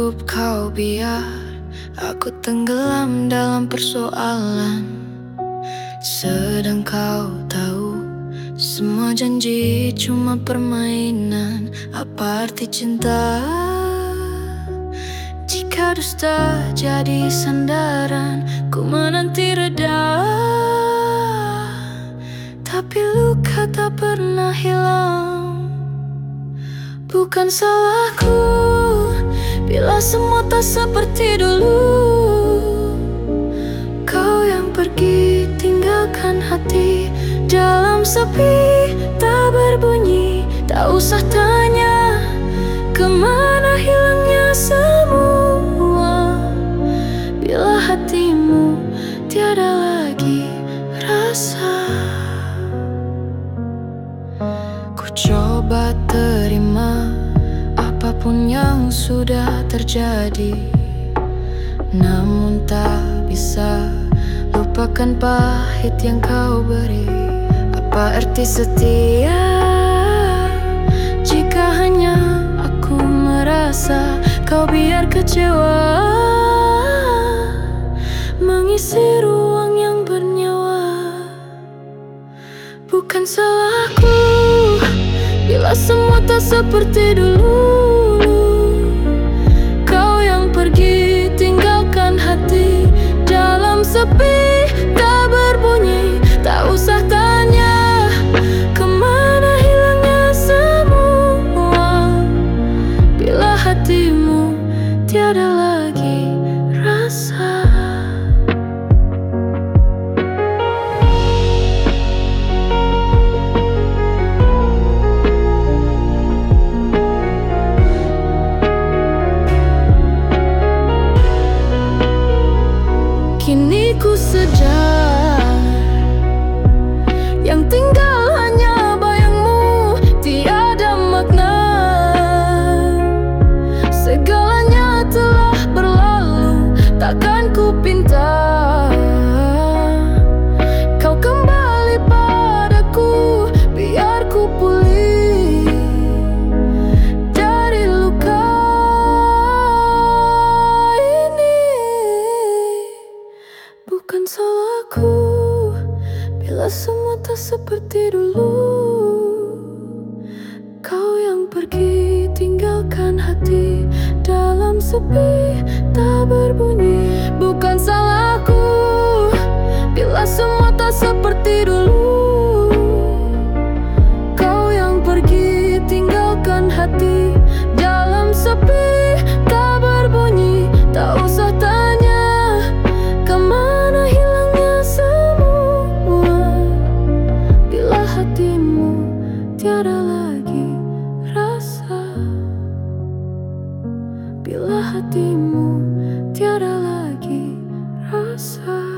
cukup kau biar Aku tenggelam dalam persoalan. Sedang kau tahu Semua janji cuma permainan. Apa arti cinta? Jika dusta jadi sandaran Ku menanti reda. Tapi luka tak pernah hilang Bukan salahku Bila semua tak seperti dulu. Kau yang pergi tinggalkan hati Dalam sepi. Tak berbunyi Tak usah tanya Ke mana hilangnya semua. Bila hatimu tiada lagi rasa Ku coba Apa pun yang sudah terjadi Namun tak bisa Lupakan pahit yang kau beri. Apa arti setia? Jika hanya aku merasa Kau biar kecewa Mengisi ruang yang bernyawa. Bukan salahku Bila semua tak seperti dulu Kini ku sedar tak seperti dulu. Kau yang pergi tinggalkan hati Dalam sepi tak berbunyi. Bukan salahku Bila semua tak seperti dulu Bila